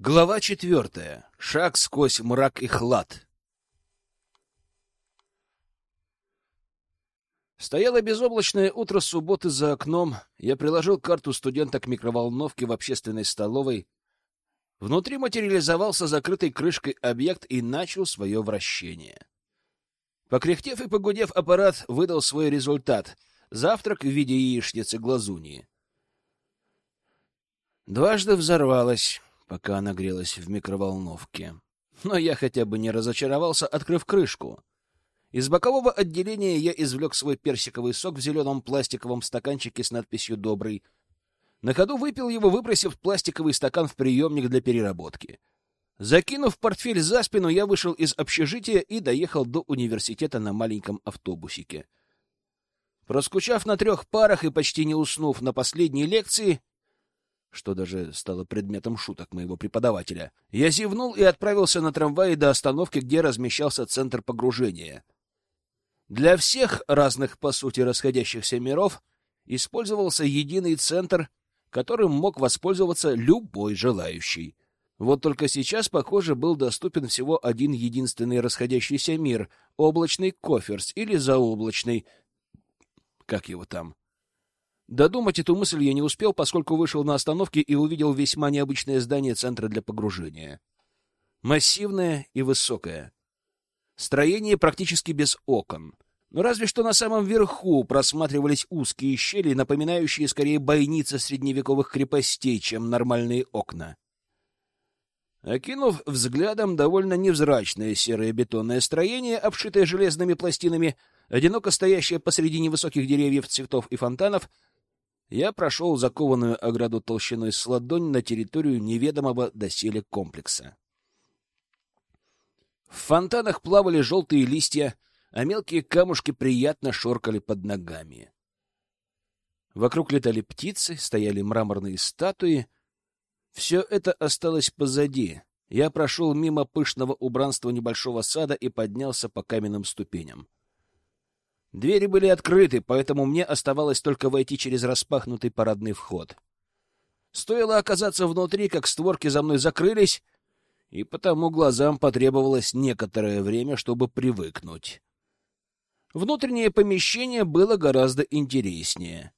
Глава четвертая. Шаг сквозь мрак и хлад. Стояло безоблачное утро субботы за окном. Я приложил карту студента к микроволновке в общественной столовой. Внутри материализовался закрытой крышкой объект и начал свое вращение. Покряхтев и погудев, аппарат выдал свой результат — завтрак в виде яичницы глазуньи. Дважды взорвалась пока она грелась в микроволновке. Но я хотя бы не разочаровался, открыв крышку. Из бокового отделения я извлек свой персиковый сок в зеленом пластиковом стаканчике с надписью «Добрый». На ходу выпил его, выбросив пластиковый стакан в приемник для переработки. Закинув портфель за спину, я вышел из общежития и доехал до университета на маленьком автобусике. Проскучав на трех парах и почти не уснув на последней лекции, что даже стало предметом шуток моего преподавателя. Я зевнул и отправился на трамвае до остановки, где размещался центр погружения. Для всех разных, по сути, расходящихся миров использовался единый центр, которым мог воспользоваться любой желающий. Вот только сейчас, похоже, был доступен всего один единственный расходящийся мир — облачный коферс или заоблачный, как его там. Додумать эту мысль я не успел, поскольку вышел на остановке и увидел весьма необычное здание центра для погружения. Массивное и высокое. Строение практически без окон. Но разве что на самом верху просматривались узкие щели, напоминающие скорее бойницы средневековых крепостей, чем нормальные окна. Окинув взглядом довольно невзрачное серое бетонное строение, обшитое железными пластинами, одиноко стоящее посреди невысоких деревьев, цветов и фонтанов, я прошел закованную ограду толщиной с ладонь на территорию неведомого доселе комплекса. В фонтанах плавали желтые листья, а мелкие камушки приятно шоркали под ногами. Вокруг летали птицы, стояли мраморные статуи. Все это осталось позади. Я прошел мимо пышного убранства небольшого сада и поднялся по каменным ступеням. Двери были открыты, поэтому мне оставалось только войти через распахнутый парадный вход. Стоило оказаться внутри, как створки за мной закрылись, и потому глазам потребовалось некоторое время, чтобы привыкнуть. Внутреннее помещение было гораздо интереснее.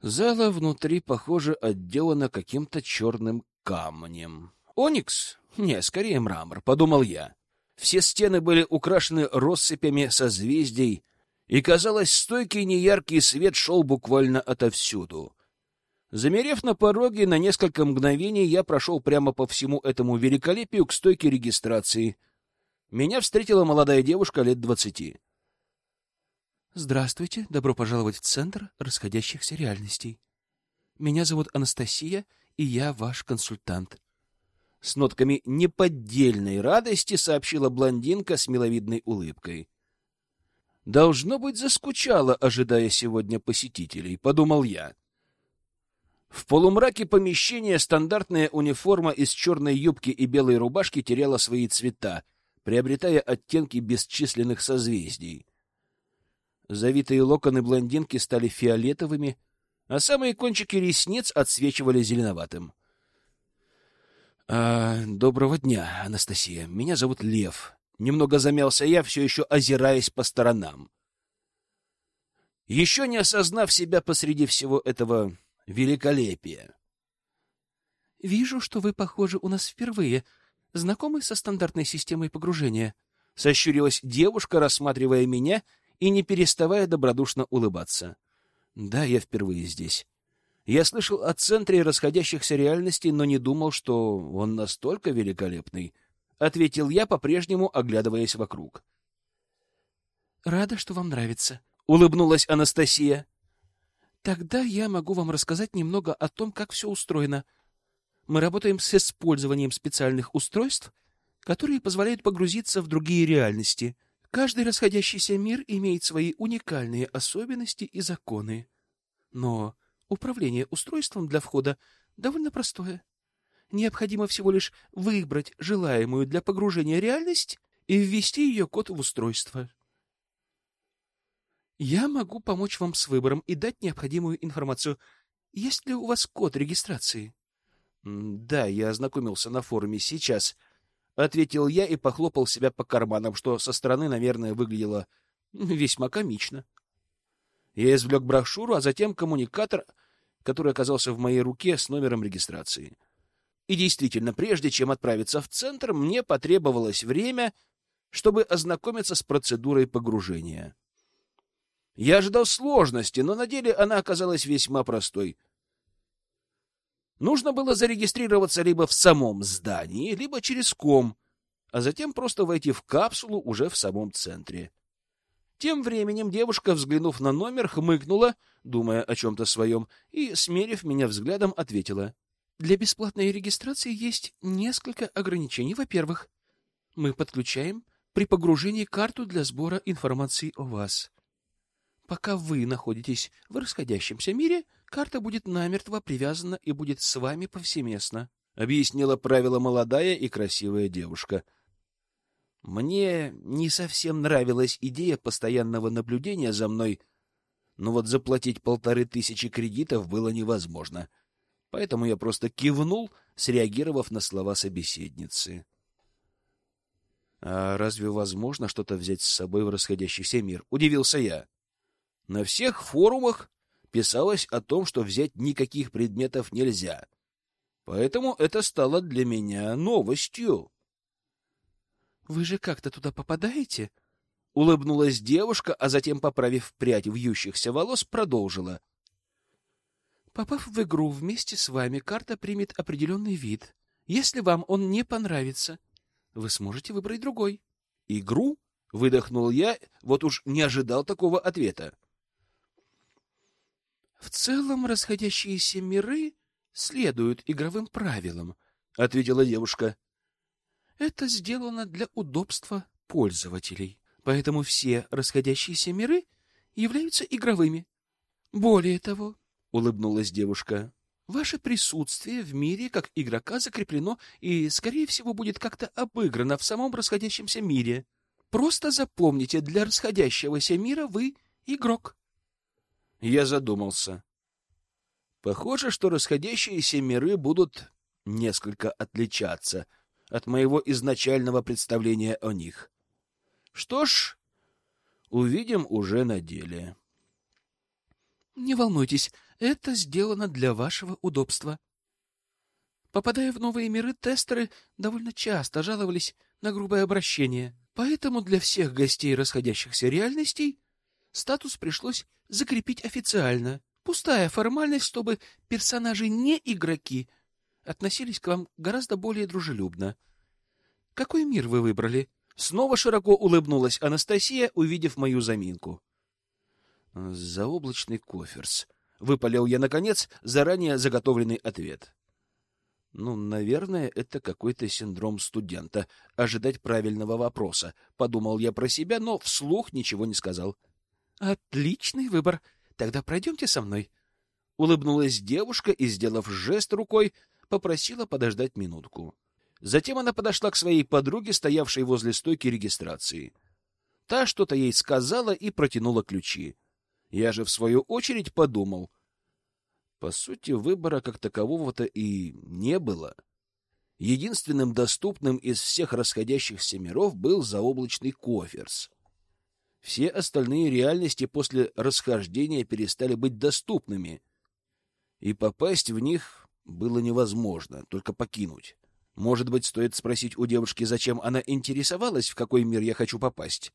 Зала внутри, похоже, отделана каким-то черным камнем. Оникс? Не, скорее мрамор, подумал я. Все стены были украшены россыпями созвездий, и, казалось, стойкий неяркий свет шел буквально отовсюду. Замерев на пороге на несколько мгновений, я прошел прямо по всему этому великолепию к стойке регистрации. Меня встретила молодая девушка лет двадцати. «Здравствуйте, добро пожаловать в Центр расходящихся реальностей. Меня зовут Анастасия, и я ваш консультант с нотками неподдельной радости сообщила блондинка с миловидной улыбкой. Должно быть, заскучала, ожидая сегодня посетителей, подумал я. В полумраке помещения стандартная униформа из черной юбки и белой рубашки теряла свои цвета, приобретая оттенки бесчисленных созвездий. Завитые локоны блондинки стали фиолетовыми, а самые кончики ресниц отсвечивали зеленоватым. А, доброго дня, Анастасия. Меня зовут Лев. Немного замялся я, все еще озираясь по сторонам. Еще не осознав себя посреди всего этого великолепия. Вижу, что вы, похоже, у нас впервые. Знакомы со стандартной системой погружения? Сощурилась девушка, рассматривая меня и не переставая добродушно улыбаться. Да, я впервые здесь. Я слышал о центре расходящихся реальностей, но не думал, что он настолько великолепный, ответил я, по-прежнему оглядываясь вокруг. Рада, что вам нравится, улыбнулась Анастасия. Тогда я могу вам рассказать немного о том, как все устроено. Мы работаем с использованием специальных устройств, которые позволяют погрузиться в другие реальности. Каждый расходящийся мир имеет свои уникальные особенности и законы. Но Управление устройством для входа довольно простое. Необходимо всего лишь выбрать желаемую для погружения реальность и ввести ее код в устройство. Я могу помочь вам с выбором и дать необходимую информацию. Есть ли у вас код регистрации? Да, я ознакомился на форуме сейчас, ответил я и похлопал себя по карманам, что со стороны, наверное, выглядело весьма комично. Я извлек брошюру, а затем коммуникатор, который оказался в моей руке с номером регистрации. И действительно, прежде чем отправиться в центр, мне потребовалось время, чтобы ознакомиться с процедурой погружения. Я ожидал сложности, но на деле она оказалась весьма простой. Нужно было зарегистрироваться либо в самом здании, либо через ком, а затем просто войти в капсулу уже в самом центре. Тем временем девушка, взглянув на номер, хмыкнула, думая о чем-то своем, и, смерив меня взглядом, ответила. «Для бесплатной регистрации есть несколько ограничений. Во-первых, мы подключаем при погружении карту для сбора информации о вас. Пока вы находитесь в расходящемся мире, карта будет намертво привязана и будет с вами повсеместно, объяснила правило молодая и красивая девушка. Мне не совсем нравилась идея постоянного наблюдения за мной, но вот заплатить полторы тысячи кредитов было невозможно. Поэтому я просто кивнул, среагировав на слова собеседницы. А разве возможно что-то взять с собой в расходящийся мир? Удивился я. На всех форумах писалось о том, что взять никаких предметов нельзя. Поэтому это стало для меня новостью. Вы же как-то туда попадаете? Улыбнулась девушка, а затем, поправив прядь вьющихся волос, продолжила. Попав в игру вместе с вами, карта примет определенный вид. Если вам он не понравится, вы сможете выбрать другой. Игру? Выдохнул я, вот уж не ожидал такого ответа. В целом расходящиеся миры следуют игровым правилам, ответила девушка. Это сделано для удобства пользователей, поэтому все расходящиеся миры являются игровыми. Более того, улыбнулась девушка, ваше присутствие в мире как игрока закреплено и, скорее всего, будет как-то обыграно в самом расходящемся мире. Просто запомните, для расходящегося мира вы игрок. Я задумался. Похоже, что расходящиеся миры будут несколько отличаться от моего изначального представления о них. Что ж, увидим уже на деле. Не волнуйтесь, это сделано для вашего удобства. Попадая в новые миры, тестеры довольно часто жаловались на грубое обращение, поэтому для всех гостей расходящихся реальностей статус пришлось закрепить официально. Пустая формальность, чтобы персонажи не игроки относились к вам гораздо более дружелюбно. Какой мир вы выбрали? Снова широко улыбнулась Анастасия, увидев мою заминку. Заоблачный коферс. Выпалил я наконец заранее заготовленный ответ. Ну, наверное, это какой-то синдром студента ожидать правильного вопроса, подумал я про себя, но вслух ничего не сказал. Отличный выбор. Тогда пройдемте со мной. Улыбнулась девушка и, сделав жест рукой, попросила подождать минутку. Затем она подошла к своей подруге, стоявшей возле стойки регистрации. Та что-то ей сказала и протянула ключи. Я же, в свою очередь, подумал. По сути, выбора как такового-то и не было. Единственным доступным из всех расходящихся миров был заоблачный коферс. Все остальные реальности после расхождения перестали быть доступными, и попасть в них было невозможно, только покинуть. Может быть, стоит спросить у девушки, зачем она интересовалась, в какой мир я хочу попасть?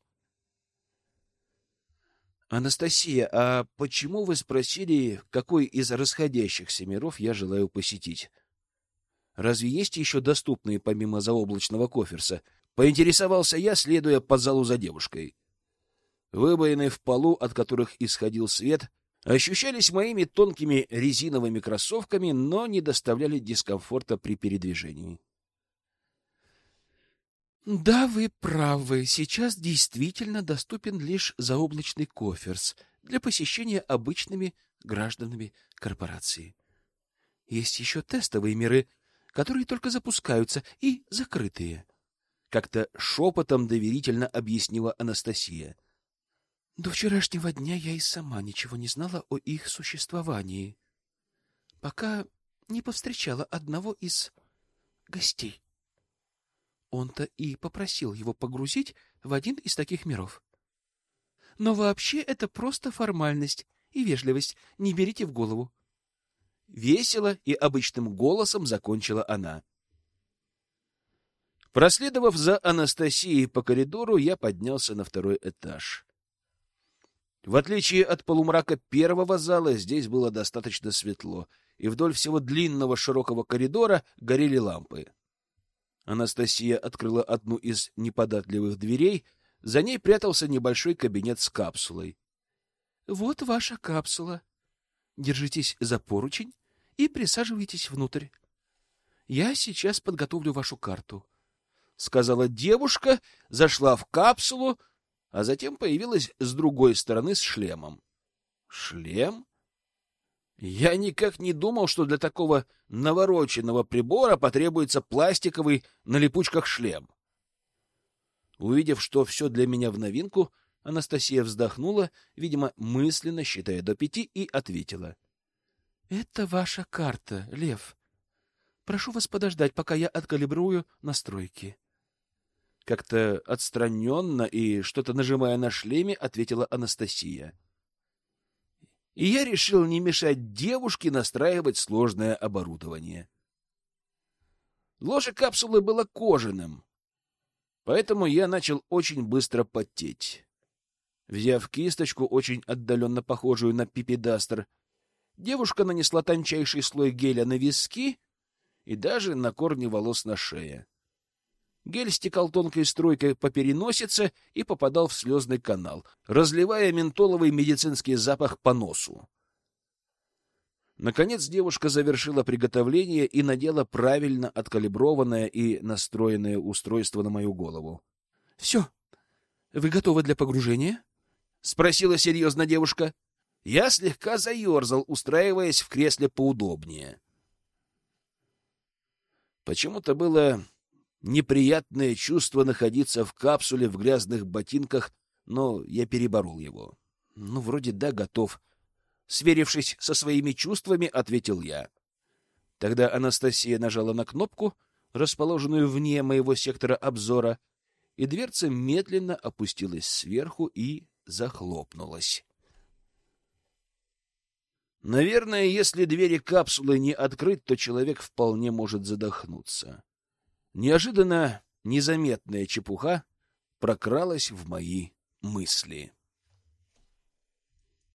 Анастасия, а почему вы спросили, какой из расходящихся миров я желаю посетить? Разве есть еще доступные помимо заоблачного коферса? Поинтересовался я, следуя по залу за девушкой. Выбоины в полу, от которых исходил свет, ощущались моими тонкими резиновыми кроссовками, но не доставляли дискомфорта при передвижении. Да, вы правы. Сейчас действительно доступен лишь заоблачный коферс для посещения обычными гражданами корпорации. Есть еще тестовые миры, которые только запускаются, и закрытые. Как-то шепотом доверительно объяснила Анастасия. До вчерашнего дня я и сама ничего не знала о их существовании. Пока не повстречала одного из гостей. Он-то и попросил его погрузить в один из таких миров. Но вообще это просто формальность и вежливость, не берите в голову. Весело и обычным голосом закончила она. Проследовав за Анастасией по коридору, я поднялся на второй этаж. В отличие от полумрака первого зала, здесь было достаточно светло, и вдоль всего длинного широкого коридора горели лампы. Анастасия открыла одну из неподатливых дверей, за ней прятался небольшой кабинет с капсулой. — Вот ваша капсула. Держитесь за поручень и присаживайтесь внутрь. Я сейчас подготовлю вашу карту, — сказала девушка, зашла в капсулу, а затем появилась с другой стороны с шлемом. Шлем? Я никак не думал, что для такого навороченного прибора потребуется пластиковый на липучках шлем. Увидев, что все для меня в новинку, Анастасия вздохнула, видимо, мысленно считая до пяти, и ответила. — Это ваша карта, Лев. Прошу вас подождать, пока я откалибрую настройки. Как-то отстраненно и что-то нажимая на шлеме, ответила Анастасия. И я решил не мешать девушке настраивать сложное оборудование. Ложе капсулы было кожаным, поэтому я начал очень быстро потеть. Взяв кисточку, очень отдаленно похожую на пипедастер, девушка нанесла тончайший слой геля на виски и даже на корни волос на шее. Гель стекал тонкой струйкой по переносице и попадал в слезный канал, разливая ментоловый медицинский запах по носу. Наконец девушка завершила приготовление и надела правильно откалиброванное и настроенное устройство на мою голову. — Все. Вы готовы для погружения? — спросила серьезно девушка. Я слегка заерзал, устраиваясь в кресле поудобнее. Почему-то было неприятное чувство находиться в капсуле в грязных ботинках, но я переборол его. Ну, вроде да, готов. Сверившись со своими чувствами, ответил я. Тогда Анастасия нажала на кнопку, расположенную вне моего сектора обзора, и дверца медленно опустилась сверху и захлопнулась. Наверное, если двери капсулы не открыть, то человек вполне может задохнуться. Неожиданно незаметная чепуха прокралась в мои мысли.